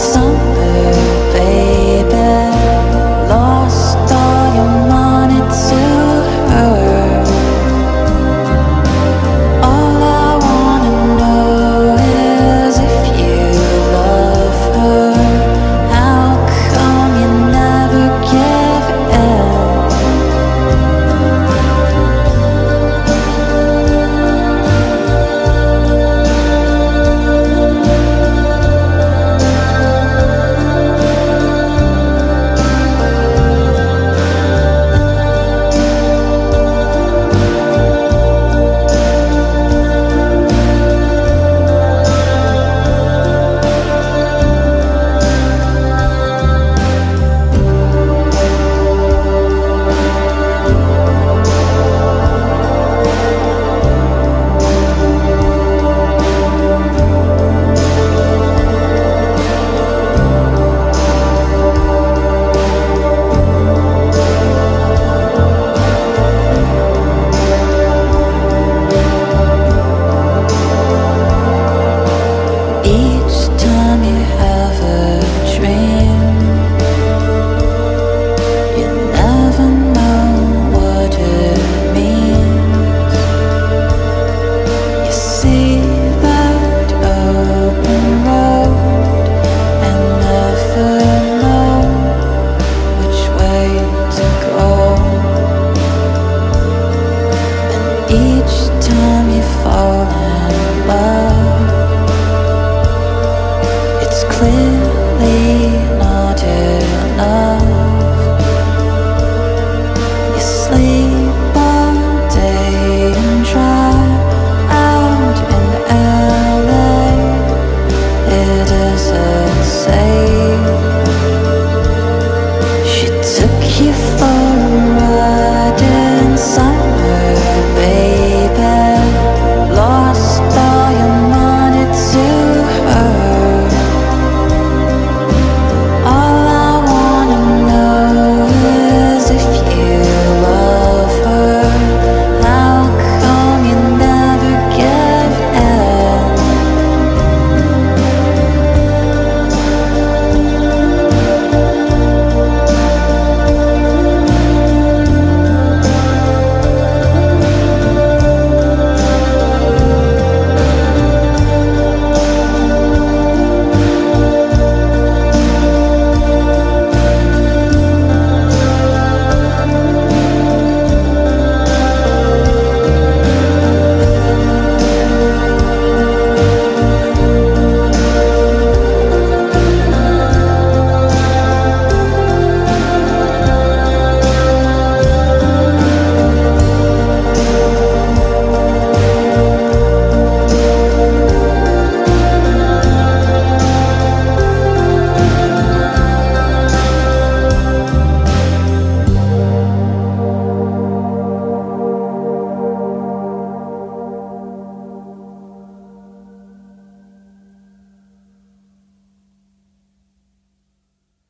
you clearly not enough.